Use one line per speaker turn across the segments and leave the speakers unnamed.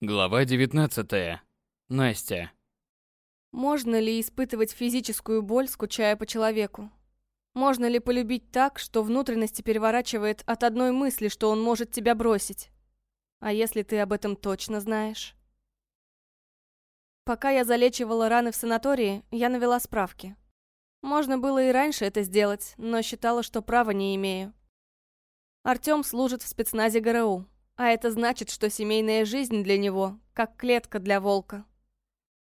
Глава 19. Настя.
Можно ли испытывать физическую боль, скучая по человеку? Можно ли полюбить так, что внутренности переворачивает от одной мысли, что он может тебя бросить? А если ты об этом точно знаешь? Пока я залечивала раны в санатории, я навела справки. Можно было и раньше это сделать, но считала, что права не имею. Артём служит в спецназе ГРУ, а это значит, что семейная жизнь для него как клетка для волка.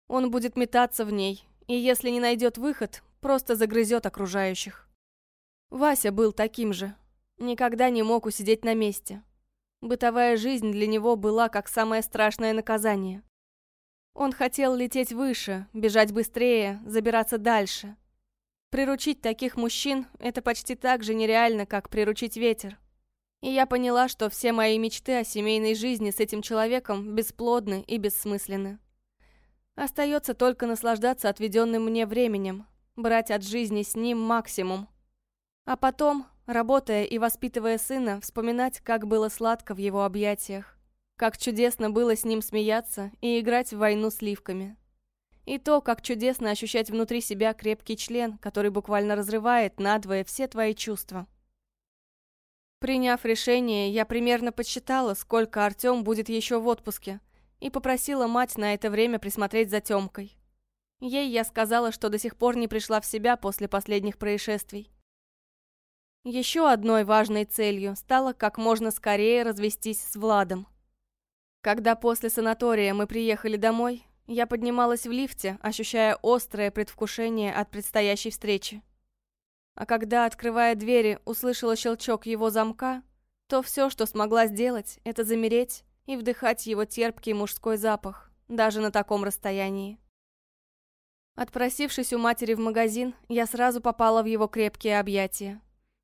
Он будет метаться в ней, и если не найдет выход, просто загрызет окружающих. Вася был таким же. Никогда не мог усидеть на месте. Бытовая жизнь для него была как самое страшное наказание. Он хотел лететь выше, бежать быстрее, забираться дальше. Приручить таких мужчин – это почти так же нереально, как приручить ветер. И я поняла, что все мои мечты о семейной жизни с этим человеком бесплодны и бессмысленны. Остается только наслаждаться отведенным мне временем, брать от жизни с ним максимум. А потом, работая и воспитывая сына, вспоминать, как было сладко в его объятиях, как чудесно было с ним смеяться и играть в войну сливками. И то, как чудесно ощущать внутри себя крепкий член, который буквально разрывает надвое все твои чувства. Приняв решение, я примерно подсчитала, сколько Артём будет еще в отпуске, и попросила мать на это время присмотреть за Тёмкой. Ей я сказала, что до сих пор не пришла в себя после последних происшествий. Еще одной важной целью стало как можно скорее развестись с Владом. Когда после санатория мы приехали домой, я поднималась в лифте, ощущая острое предвкушение от предстоящей встречи. А когда, открывая двери, услышала щелчок его замка, то все, что смогла сделать, это замереть и вдыхать его терпкий мужской запах, даже на таком расстоянии. Отпросившись у матери в магазин, я сразу попала в его крепкие объятия.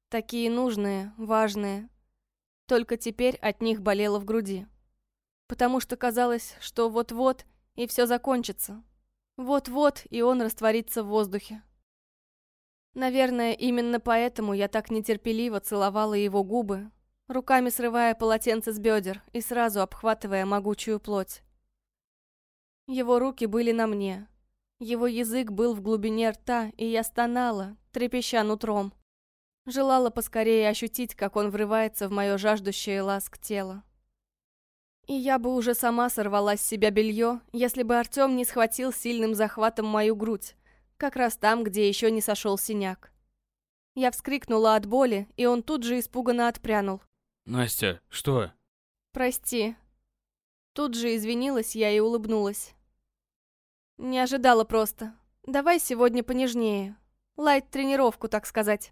Такие нужные, важные. Только теперь от них болело в груди. Потому что казалось, что вот-вот и все закончится. Вот-вот и он растворится в воздухе. Наверное, именно поэтому я так нетерпеливо целовала его губы, руками срывая полотенце с бедер и сразу обхватывая могучую плоть. Его руки были на мне. Его язык был в глубине рта, и я стонала, трепеща нутром. Желала поскорее ощутить, как он врывается в мое жаждущее ласк тело. И я бы уже сама сорвала с себя белье, если бы Артем не схватил сильным захватом мою грудь, как раз там, где еще не сошел синяк. Я вскрикнула от боли, и он тут же испуганно отпрянул.
Настя, что?
Прости. Тут же извинилась я и улыбнулась. Не ожидала просто. Давай сегодня понежнее. Лайт-тренировку, так сказать.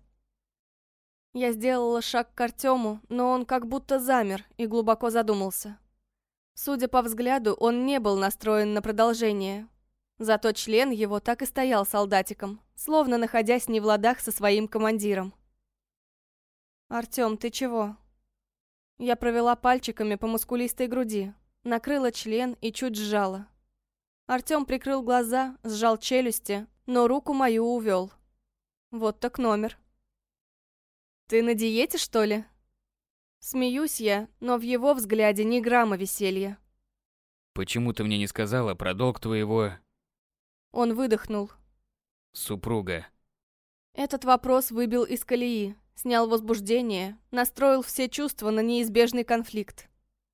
Я сделала шаг к Артему, но он как будто замер и глубоко задумался. Судя по взгляду, он не был настроен на продолжение, Зато член его так и стоял солдатиком, словно находясь не в ладах со своим командиром. «Артём, ты чего?» Я провела пальчиками по мускулистой груди, накрыла член и чуть сжала. Артём прикрыл глаза, сжал челюсти, но руку мою увел. Вот так номер. «Ты на диете, что ли?» Смеюсь я, но в его взгляде ни грамма веселья.
«Почему ты мне не сказала про долг твоего
он выдохнул.
Супруга.
Этот вопрос выбил из колеи, снял возбуждение, настроил все чувства на неизбежный конфликт.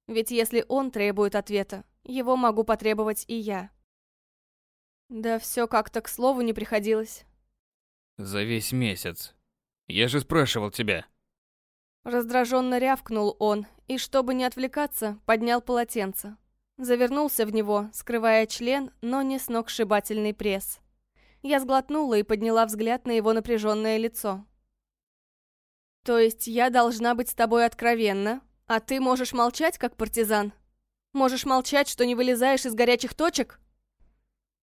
Ведь если он требует ответа, его могу потребовать и я. Да все как-то к слову не приходилось.
За весь месяц. Я же спрашивал тебя.
Раздраженно рявкнул он, и чтобы не отвлекаться, поднял полотенце. Завернулся в него, скрывая член, но не сногсшибательный пресс. Я сглотнула и подняла взгляд на его напряженное лицо. «То есть я должна быть с тобой откровенна, а ты можешь молчать, как партизан? Можешь молчать, что не вылезаешь из горячих точек?»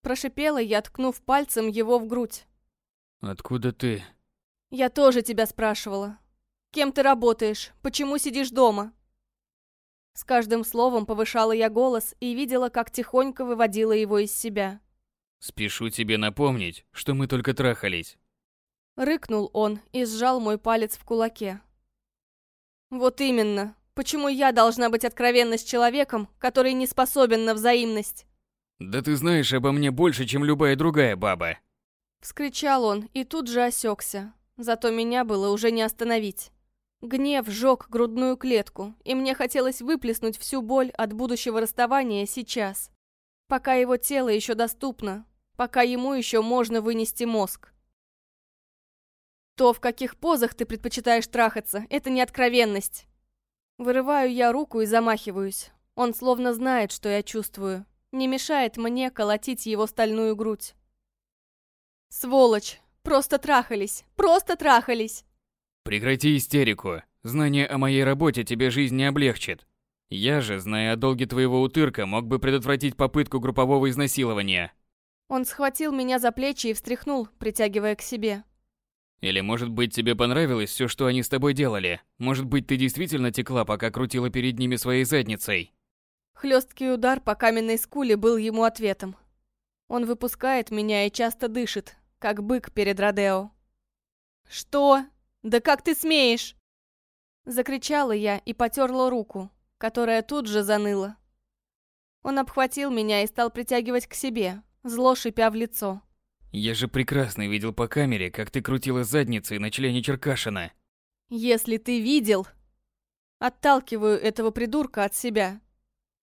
Прошипела я, ткнув пальцем его в грудь.
«Откуда ты?»
«Я тоже тебя спрашивала. Кем ты работаешь? Почему сидишь дома?» С каждым словом повышала я голос и видела, как тихонько выводила его из себя.
«Спешу тебе напомнить, что мы только трахались».
Рыкнул он и сжал мой палец в кулаке. «Вот именно. Почему я должна быть откровенна с человеком, который не способен на взаимность?
Да ты знаешь обо мне больше, чем любая другая баба.
Вскричал он и тут же осекся. Зато меня было уже не остановить. Гнев сжег грудную клетку, и мне хотелось выплеснуть всю боль от будущего расставания сейчас. Пока его тело еще доступно, пока ему еще можно вынести мозг. То, в каких позах ты предпочитаешь трахаться, это не откровенность. Вырываю я руку и замахиваюсь. Он словно знает, что я чувствую. Не мешает мне колотить его стальную грудь. Сволочь! Просто трахались! Просто трахались!
Прекрати истерику. Знание о моей работе тебе жизнь не облегчит. Я же, зная о долге твоего утырка, мог бы предотвратить попытку группового изнасилования.
Он схватил меня за плечи и встряхнул, притягивая к себе.
Или, может быть, тебе понравилось все, что они с тобой делали? Может быть, ты действительно текла, пока крутила перед ними своей задницей?
Хлесткий удар по каменной скуле был ему ответом. Он выпускает меня и часто дышит, как бык перед Родео. «Что? Да как ты смеешь?» Закричала я и потерла руку, которая тут же заныла. Он обхватил меня и стал притягивать к себе, зло шипя в лицо.
Я же прекрасно видел по камере, как ты крутила задницей на члене Черкашина.
Если ты видел... Отталкиваю этого придурка от себя.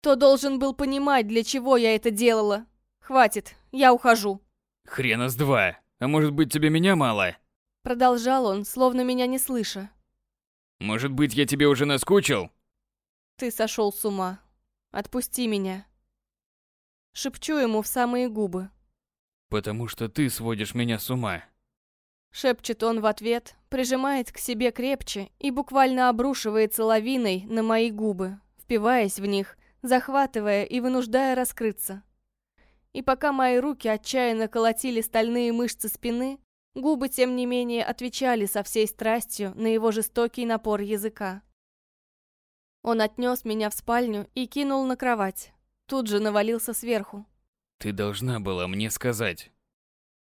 То должен был понимать, для чего я это делала. Хватит, я ухожу.
Хрена с два. А может быть, тебе меня мало?
Продолжал он, словно меня не слыша.
Может быть, я тебе уже наскучил?
Ты сошел с ума. Отпусти меня. Шепчу ему в самые губы.
Потому что ты сводишь меня с ума.
Шепчет он в ответ, прижимает к себе крепче и буквально обрушивается лавиной на мои губы, впиваясь в них, захватывая и вынуждая раскрыться. И пока мои руки отчаянно колотили стальные мышцы спины, губы, тем не менее, отвечали со всей страстью на его жестокий напор языка. Он отнес меня в спальню и кинул на кровать. Тут же навалился сверху.
Ты должна была мне сказать.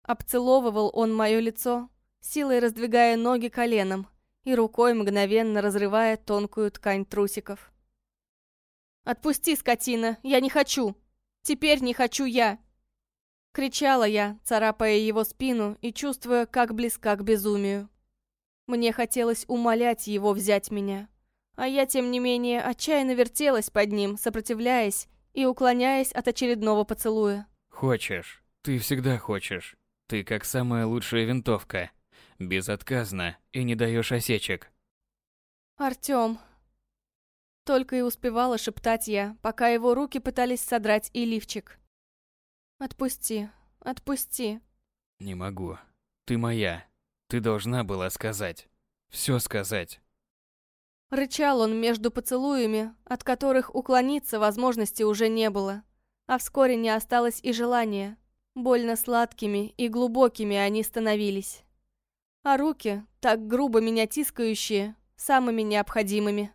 Обцеловывал он мое лицо, силой раздвигая ноги коленом и рукой мгновенно разрывая тонкую ткань трусиков. «Отпусти, скотина, я не хочу! Теперь не хочу я!» Кричала я, царапая его спину и чувствуя, как близка к безумию. Мне хотелось умолять его взять меня, а я, тем не менее, отчаянно вертелась под ним, сопротивляясь и уклоняясь от очередного поцелуя.
Хочешь. Ты всегда хочешь. Ты как самая лучшая винтовка. Безотказно и не даешь осечек.
Артём. Только и успевала шептать я, пока его руки пытались содрать и лифчик. Отпусти, отпусти.
Не могу. Ты моя. Ты должна была сказать. Все сказать.
Рычал он между поцелуями, от которых уклониться возможности уже не было. А вскоре не осталось и желания. Больно сладкими и глубокими они становились. А руки, так грубо меня тискающие, самыми необходимыми.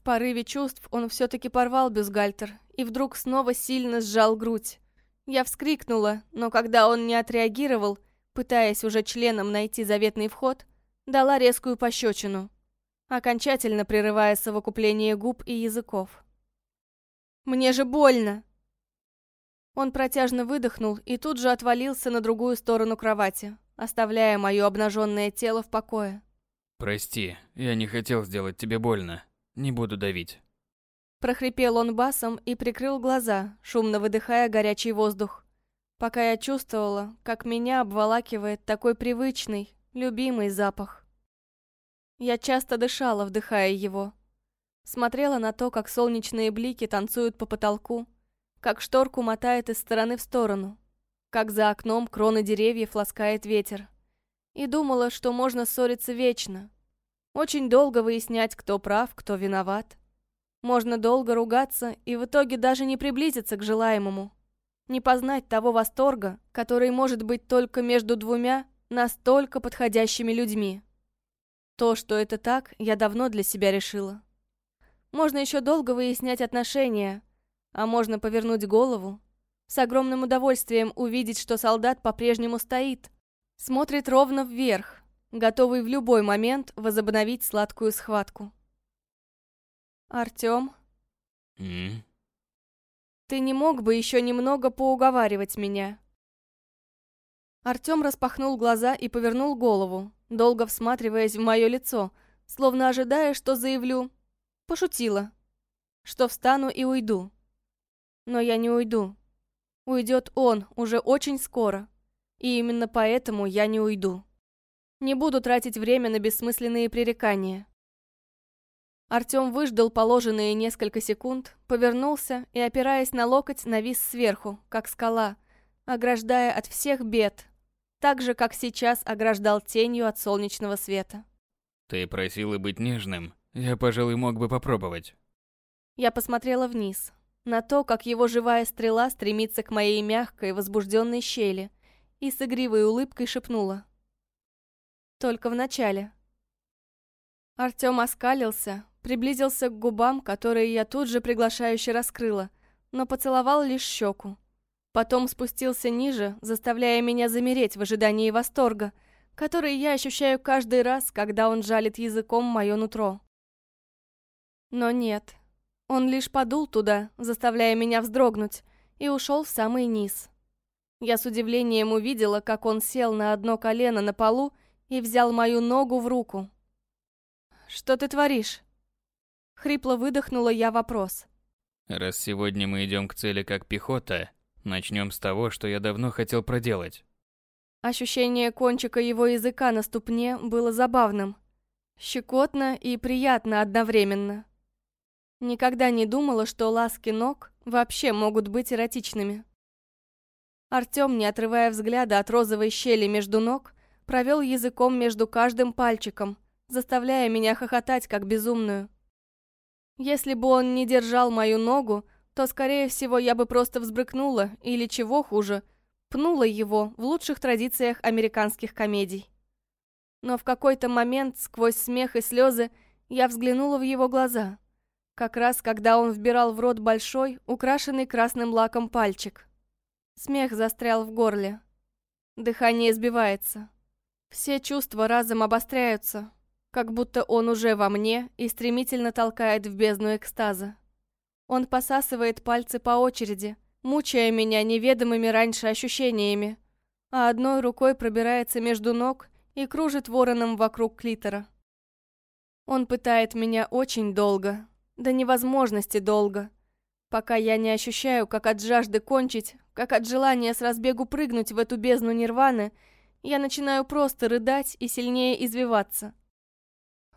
В порыве чувств он все-таки порвал бюстгальтер и вдруг снова сильно сжал грудь. Я вскрикнула, но когда он не отреагировал, пытаясь уже членом найти заветный вход, дала резкую пощечину, окончательно прерывая совокупление губ и языков. «Мне же больно!» Он протяжно выдохнул и тут же отвалился на другую сторону кровати, оставляя мое обнаженное тело в покое.
«Прости, я не хотел сделать тебе больно. Не буду давить».
Прохрипел он басом и прикрыл глаза, шумно выдыхая горячий воздух. Пока я чувствовала, как меня обволакивает такой привычный, любимый запах. Я часто дышала, вдыхая его. Смотрела на то, как солнечные блики танцуют по потолку, как шторку мотает из стороны в сторону, как за окном кроны деревьев ласкает ветер. И думала, что можно ссориться вечно. Очень долго выяснять, кто прав, кто виноват. Можно долго ругаться и в итоге даже не приблизиться к желаемому. Не познать того восторга, который может быть только между двумя настолько подходящими людьми. То, что это так, я давно для себя решила. Можно еще долго выяснять отношения, а можно повернуть голову, с огромным удовольствием увидеть, что солдат по-прежнему стоит, смотрит ровно вверх, готовый в любой момент возобновить сладкую схватку. Артём,
М?
ты не мог бы еще немного поуговаривать меня? Артём распахнул глаза и повернул голову, долго всматриваясь в мое лицо, словно ожидая, что заявлю. Пошутила. Что встану и уйду. Но я не уйду. Уйдет он уже очень скоро. И именно поэтому я не уйду. Не буду тратить время на бессмысленные пререкания. Артём выждал положенные несколько секунд, повернулся и, опираясь на локоть, навис сверху, как скала, ограждая от всех бед, так же, как сейчас ограждал тенью от солнечного света.
Ты просила быть нежным. Я, пожалуй, мог бы попробовать.
Я посмотрела вниз, на то, как его живая стрела стремится к моей мягкой, возбужденной щели, и с игривой улыбкой шепнула. Только в начале. Артём оскалился, приблизился к губам, которые я тут же приглашающе раскрыла, но поцеловал лишь щеку. Потом спустился ниже, заставляя меня замереть в ожидании восторга, который я ощущаю каждый раз, когда он жалит языком мое нутро. Но нет, он лишь подул туда, заставляя меня вздрогнуть, и ушел в самый низ. Я с удивлением увидела, как он сел на одно колено на полу и взял мою ногу в руку. «Что ты творишь?» Хрипло выдохнула я вопрос.
Раз сегодня мы идем к цели как пехота, начнем с того, что я давно хотел проделать.
Ощущение кончика его языка на ступне было забавным. Щекотно и приятно одновременно. Никогда не думала, что ласки ног вообще могут быть эротичными. Артём, не отрывая взгляда от розовой щели между ног, провел языком между каждым пальчиком, заставляя меня хохотать как безумную. Если бы он не держал мою ногу, то, скорее всего, я бы просто взбрыкнула, или, чего хуже, пнула его в лучших традициях американских комедий. Но в какой-то момент, сквозь смех и слезы, я взглянула в его глаза. Как раз, когда он вбирал в рот большой, украшенный красным лаком пальчик. Смех застрял в горле. Дыхание сбивается. Все чувства разом обостряются, как будто он уже во мне и стремительно толкает в бездну экстаза. Он посасывает пальцы по очереди, мучая меня неведомыми раньше ощущениями, а одной рукой пробирается между ног и кружит вороном вокруг клитора. Он пытает меня очень долго, до невозможности долго, пока я не ощущаю, как от жажды кончить, как от желания с разбегу прыгнуть в эту бездну нирваны, я начинаю просто рыдать и сильнее извиваться.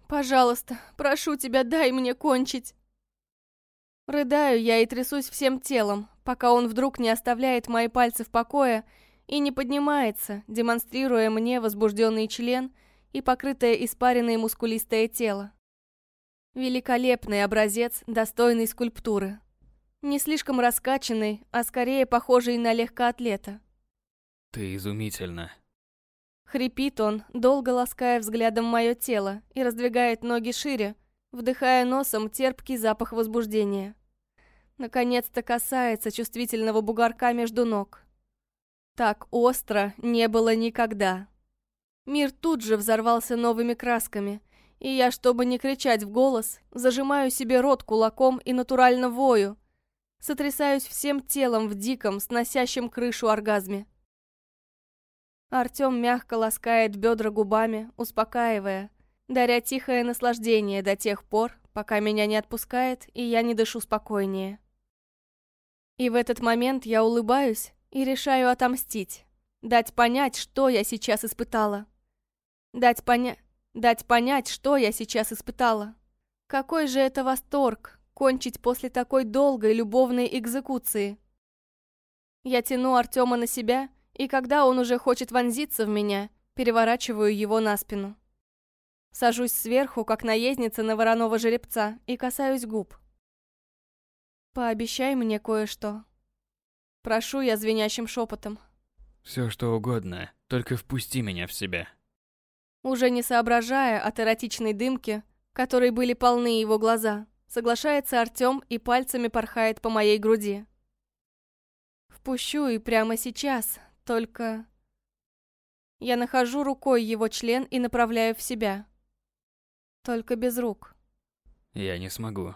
«Пожалуйста, прошу тебя, дай мне кончить!» Рыдаю я и трясусь всем телом, пока он вдруг не оставляет мои пальцы в покое и не поднимается, демонстрируя мне возбужденный член и покрытое испаренное мускулистое тело. Великолепный образец достойной скульптуры. Не слишком раскачанный, а скорее похожий на легкоатлета.
Ты изумительно.
Хрипит он, долго лаская взглядом мое тело и раздвигает ноги шире, вдыхая носом терпкий запах возбуждения. Наконец-то касается чувствительного бугорка между ног. Так остро не было никогда. Мир тут же взорвался новыми красками, и я, чтобы не кричать в голос, зажимаю себе рот кулаком и натурально вою, сотрясаюсь всем телом в диком, сносящем крышу оргазме. Артём мягко ласкает бедра губами, успокаивая, даря тихое наслаждение до тех пор, пока меня не отпускает, и я не дышу спокойнее. И в этот момент я улыбаюсь и решаю отомстить, дать понять, что я сейчас испытала. Дать, поня... дать понять, что я сейчас испытала. Какой же это восторг, кончить после такой долгой любовной экзекуции. Я тяну Артема на себя, и когда он уже хочет вонзиться в меня, переворачиваю его на спину. Сажусь сверху, как наездница на вороного жеребца, и касаюсь губ. «Пообещай мне кое-что». Прошу я звенящим шепотом.
Все что угодно, только впусти меня в себя.
Уже не соображая от эротичной дымки, которой были полны его глаза, соглашается Артем и пальцами порхает по моей груди. Впущу и прямо сейчас, только... Я нахожу рукой его член и направляю в себя. Только без рук.
Я не смогу.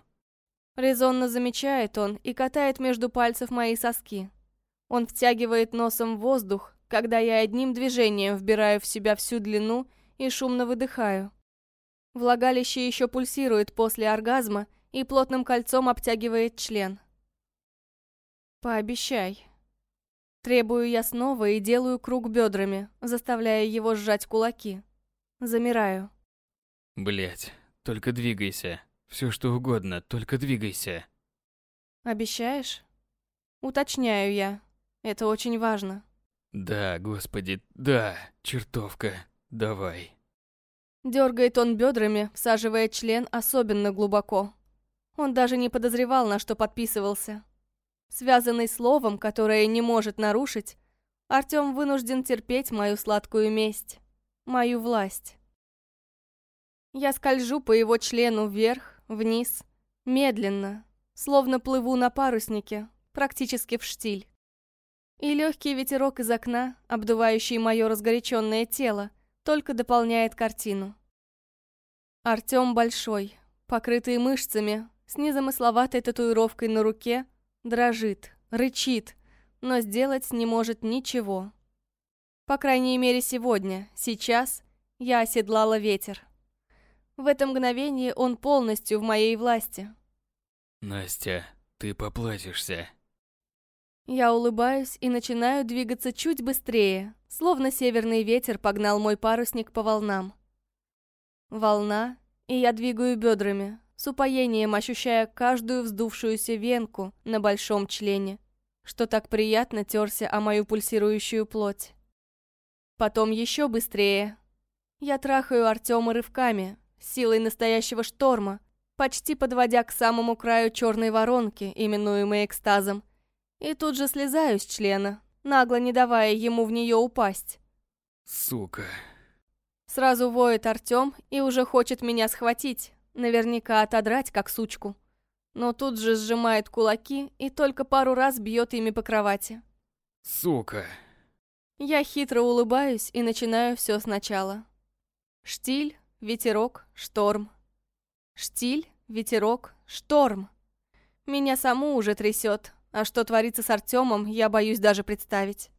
Резонно замечает он и катает между пальцев мои соски. Он втягивает носом воздух, когда я одним движением вбираю в себя всю длину и шумно выдыхаю. Влагалище еще пульсирует после оргазма и плотным кольцом обтягивает член. «Пообещай». Требую я снова и делаю круг бедрами, заставляя его сжать кулаки. Замираю.
Блять, только двигайся. Все что угодно, только двигайся.
Обещаешь? Уточняю я. Это очень важно.
Да, господи, да, чертовка, давай.
Дергает он бедрами, всаживая член особенно глубоко. Он даже не подозревал, на что подписывался. Связанный словом, которое не может нарушить, Артем вынужден терпеть мою сладкую месть, мою власть. Я скольжу по его члену вверх, вниз, медленно, словно плыву на паруснике, практически в штиль. И легкий ветерок из окна, обдувающий мое разгоряченное тело, только дополняет картину. Артем большой, покрытый мышцами, с незамысловатой татуировкой на руке, дрожит, рычит, но сделать не может ничего. По крайней мере сегодня, сейчас, я оседлала ветер. В это мгновение он полностью в моей власти.
Настя, ты поплатишься.
Я улыбаюсь и начинаю двигаться чуть быстрее, словно северный ветер погнал мой парусник по волнам. Волна, и я двигаю бедрами, с упоением ощущая каждую вздувшуюся венку на большом члене, что так приятно терся о мою пульсирующую плоть. Потом еще быстрее. Я трахаю Артема рывками, силой настоящего шторма, почти подводя к самому краю черной воронки, именуемой экстазом, и тут же слезаю с члена, нагло не давая ему в нее упасть.
Сука.
Сразу воет Артем и уже хочет меня схватить, наверняка отодрать, как сучку. Но тут же сжимает кулаки и только пару раз бьет ими по кровати.
Сука.
Я хитро улыбаюсь и начинаю все сначала. Штиль, ветерок, шторм. Штиль, ветерок, шторм. Меня саму уже трясет, а что творится с Артемом, я боюсь даже представить.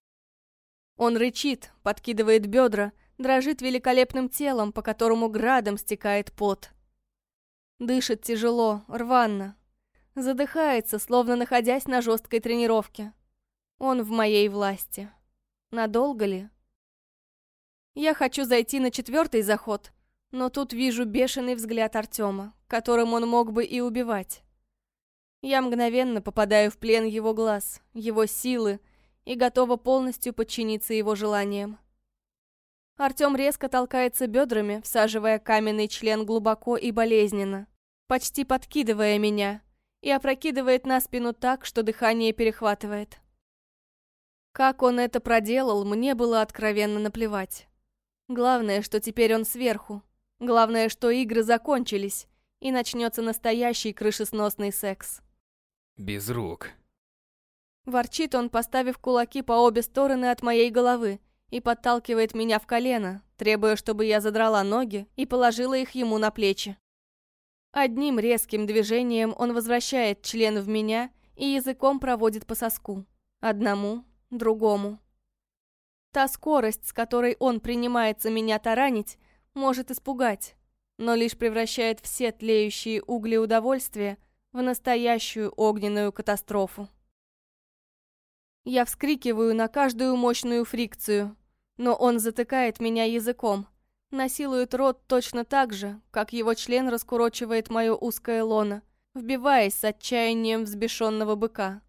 Он рычит, подкидывает бедра, дрожит великолепным телом, по которому градом стекает пот. Дышит тяжело, рванно. Задыхается, словно находясь на жесткой тренировке. Он в моей власти. Надолго ли? Я хочу зайти на четвертый заход, но тут вижу бешеный взгляд Артема, которым он мог бы и убивать. Я мгновенно попадаю в плен его глаз, его силы и готова полностью подчиниться его желаниям. Артем резко толкается бедрами, всаживая каменный член глубоко и болезненно, почти подкидывая меня, и опрокидывает на спину так, что дыхание перехватывает. Как он это проделал, мне было откровенно наплевать. Главное, что теперь он сверху, Главное, что игры закончились, и начнется настоящий крышесносный секс.
Без рук.
Ворчит он, поставив кулаки по обе стороны от моей головы, и подталкивает меня в колено, требуя, чтобы я задрала ноги и положила их ему на плечи. Одним резким движением он возвращает член в меня и языком проводит по соску. Одному, другому. Та скорость, с которой он принимается меня таранить, может испугать, но лишь превращает все тлеющие угли удовольствия в настоящую огненную катастрофу. Я вскрикиваю на каждую мощную фрикцию, но он затыкает меня языком, насилует рот точно так же, как его член раскурочивает мое узкое лоно, вбиваясь с отчаянием взбешенного быка.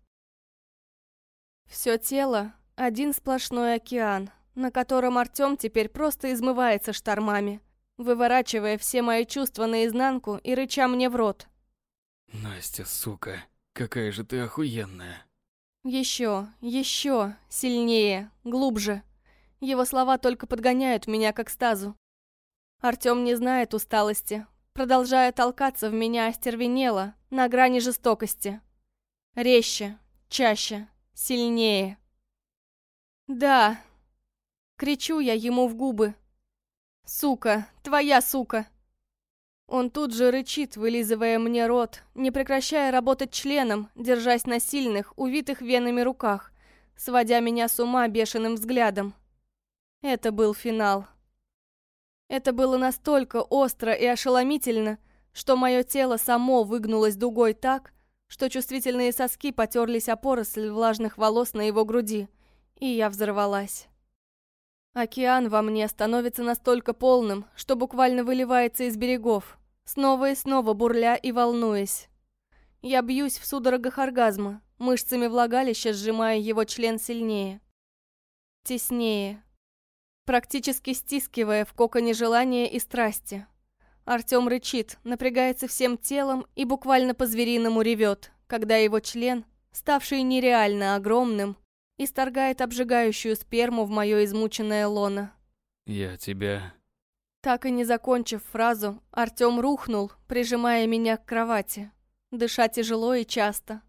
Все тело — один сплошной океан — на котором Артем теперь просто измывается штормами, выворачивая все мои чувства наизнанку и рыча мне в рот.
Настя, сука, какая же ты охуенная.
Еще, еще, сильнее, глубже. Его слова только подгоняют меня к экстазу. Артем не знает усталости, продолжая толкаться в меня остервенело, на грани жестокости. Резче, чаще, сильнее. Да, Кричу я ему в губы. «Сука! Твоя сука!» Он тут же рычит, вылизывая мне рот, не прекращая работать членом, держась на сильных, увитых венами руках, сводя меня с ума бешеным взглядом. Это был финал. Это было настолько остро и ошеломительно, что мое тело само выгнулось дугой так, что чувствительные соски потерлись о поросль влажных волос на его груди, и я взорвалась. Океан во мне становится настолько полным, что буквально выливается из берегов, снова и снова бурля и волнуясь. Я бьюсь в судорогах оргазма, мышцами влагалища сжимая его член сильнее. Теснее. Практически стискивая в коконе желания и страсти. Артём рычит, напрягается всем телом и буквально по-звериному ревет, когда его член, ставший нереально огромным, исторгает обжигающую сперму в моё измученное лоно.
«Я тебя...»
Так и не закончив фразу, Артём рухнул, прижимая меня к кровати, дыша тяжело и часто.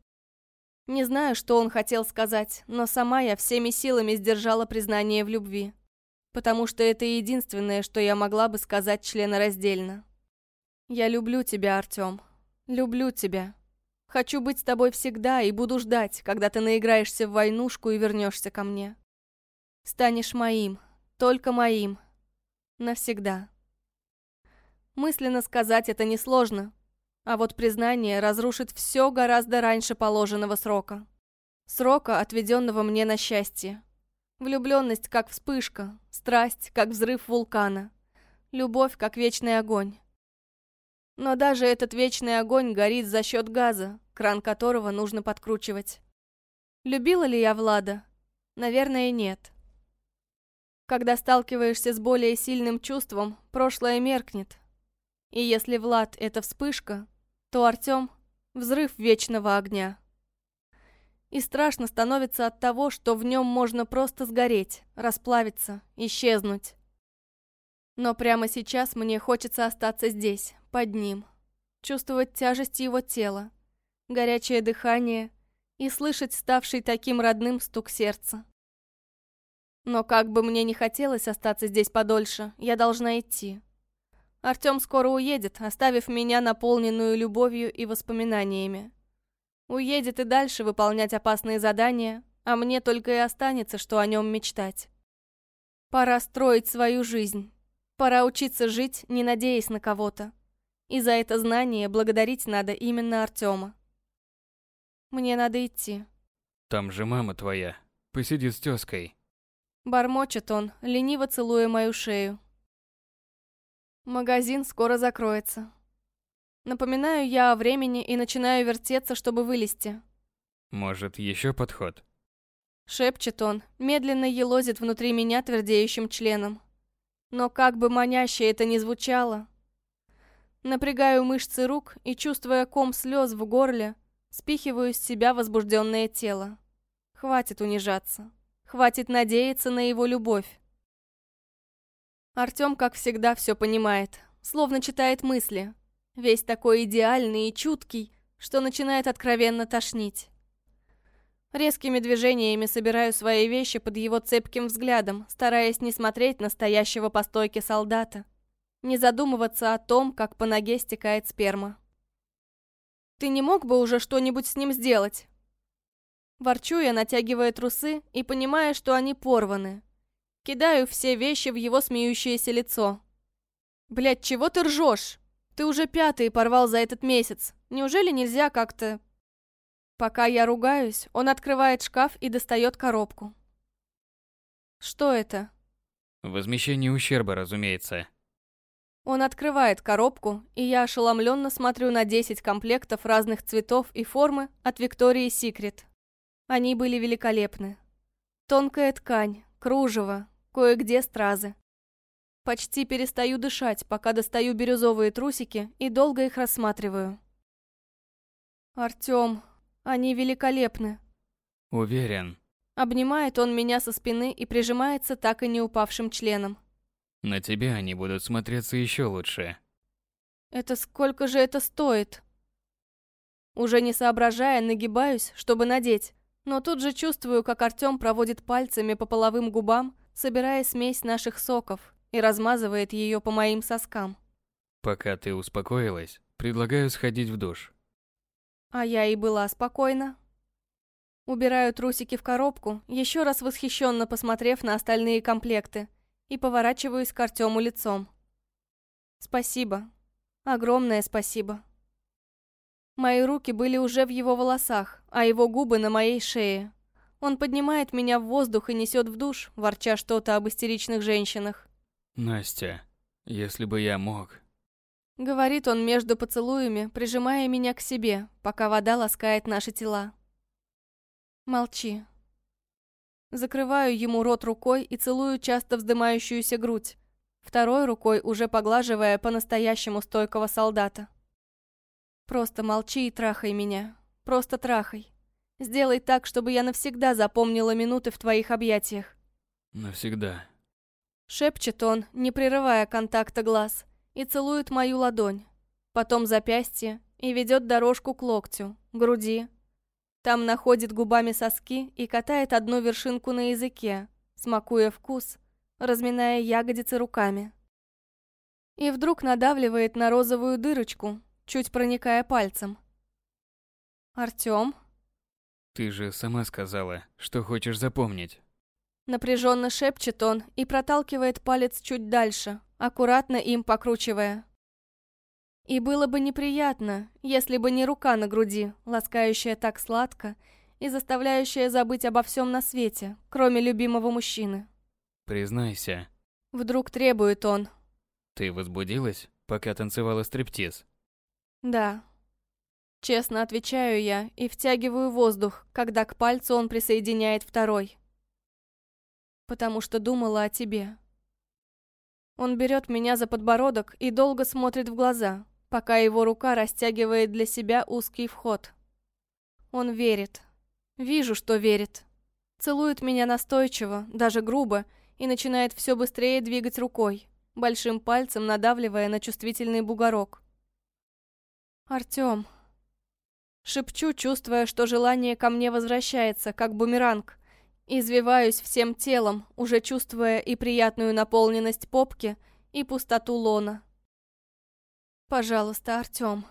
Не знаю, что он хотел сказать, но сама я всеми силами сдержала признание в любви. Потому что это единственное, что я могла бы сказать членораздельно. Я люблю тебя, Артём. Люблю тебя. Хочу быть с тобой всегда и буду ждать, когда ты наиграешься в войнушку и вернешься ко мне. Станешь моим, только моим. Навсегда. Мысленно сказать это несложно, а вот признание разрушит все гораздо раньше положенного срока. Срока, отведенного мне на счастье. Влюбленность как вспышка, страсть как взрыв вулкана, любовь как вечный огонь. Но даже этот вечный огонь горит за счет газа, кран которого нужно подкручивать. Любила ли я Влада? Наверное, нет. Когда сталкиваешься с более сильным чувством, прошлое меркнет. И если Влад — это вспышка, то Артём — взрыв вечного огня. И страшно становится от того, что в нем можно просто сгореть, расплавиться, исчезнуть. Но прямо сейчас мне хочется остаться здесь, под ним, чувствовать тяжесть его тела, горячее дыхание и слышать ставший таким родным стук сердца. Но как бы мне не хотелось остаться здесь подольше, я должна идти. Артём скоро уедет, оставив меня наполненную любовью и воспоминаниями. Уедет и дальше выполнять опасные задания, а мне только и останется, что о нем мечтать. Пора строить свою жизнь. Пора учиться жить, не надеясь на кого-то. И за это знание благодарить надо именно Артема. Мне надо идти.
Там же мама твоя. Посиди с тёской.
Бормочет он, лениво целуя мою шею. Магазин скоро закроется. Напоминаю я о времени и начинаю вертеться, чтобы вылезти.
Может, еще подход?
Шепчет он, медленно елозит внутри меня твердеющим членом. Но как бы маняще это ни звучало. Напрягаю мышцы рук и, чувствуя ком слез в горле, спихиваю с себя возбужденное тело. Хватит унижаться. Хватит надеяться на его любовь. Артём, как всегда, все понимает, словно читает мысли. Весь такой идеальный и чуткий, что начинает откровенно тошнить. Резкими движениями собираю свои вещи под его цепким взглядом, стараясь не смотреть на стоящего по стойке солдата. Не задумываться о том, как по ноге стекает сперма. «Ты не мог бы уже что-нибудь с ним сделать?» Ворчу я, натягивая трусы и понимая, что они порваны. Кидаю все вещи в его смеющееся лицо. «Блядь, чего ты ржешь? Ты уже пятый порвал за этот месяц. Неужели нельзя как-то...» Пока я ругаюсь, он открывает шкаф и достает коробку. «Что это?»
Возмещение ущерба, разумеется.
Он открывает коробку, и я ошеломленно смотрю на 10 комплектов разных цветов и формы от Victoria's Secret. Они были великолепны. Тонкая ткань, кружево, кое-где стразы. Почти перестаю дышать, пока достаю бирюзовые трусики и долго их рассматриваю. Артём, они великолепны.
Уверен.
Обнимает он меня со спины и прижимается так и не упавшим членом.
На тебя они будут смотреться еще лучше.
Это сколько же это стоит? Уже не соображая, нагибаюсь, чтобы надеть. Но тут же чувствую, как Артём проводит пальцами по половым губам, собирая смесь наших соков, и размазывает её по моим соскам.
Пока ты успокоилась, предлагаю сходить в душ.
А я и была спокойна. Убираю трусики в коробку, еще раз восхищенно посмотрев на остальные комплекты, и поворачиваюсь к Артему лицом. Спасибо. Огромное спасибо. Мои руки были уже в его волосах, а его губы на моей шее. Он поднимает меня в воздух и несет в душ, ворча что-то об истеричных женщинах.
Настя, если бы я мог...
Говорит он между поцелуями, прижимая меня к себе, пока вода ласкает наши тела. Молчи. Закрываю ему рот рукой и целую часто вздымающуюся грудь, второй рукой уже поглаживая по-настоящему стойкого солдата. Просто молчи и трахай меня. Просто трахай. Сделай так, чтобы я навсегда запомнила минуты в твоих объятиях.
Навсегда.
Шепчет он, не прерывая контакта глаз, и целует мою ладонь, потом запястье и ведет дорожку к локтю, груди. Там находит губами соски и катает одну вершинку на языке, смакуя вкус, разминая ягодицы руками. И вдруг надавливает на розовую дырочку, чуть проникая пальцем. «Артём?»
Ты же сама сказала, что хочешь запомнить.
Напряженно шепчет он и проталкивает палец чуть дальше, аккуратно им покручивая. И было бы неприятно, если бы не рука на груди, ласкающая так сладко и заставляющая забыть обо всем на свете, кроме любимого мужчины.
Признайся.
Вдруг требует он.
Ты возбудилась, пока танцевала стриптиз?
Да. Честно отвечаю я и втягиваю воздух, когда к пальцу он присоединяет второй. Потому что думала о тебе. Он берет меня за подбородок и долго смотрит в глаза, пока его рука растягивает для себя узкий вход. Он верит. Вижу, что верит. Целует меня настойчиво, даже грубо, и начинает все быстрее двигать рукой, большим пальцем надавливая на чувствительный бугорок. «Артём...» Шепчу, чувствуя, что желание ко мне возвращается, как бумеранг. Извиваюсь всем телом, уже чувствуя и приятную наполненность попки, и пустоту лона. «Пожалуйста, Артём...»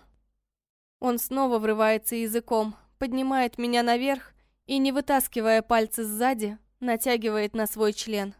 Он снова врывается языком, поднимает меня наверх и, не вытаскивая пальцы сзади, натягивает на свой член.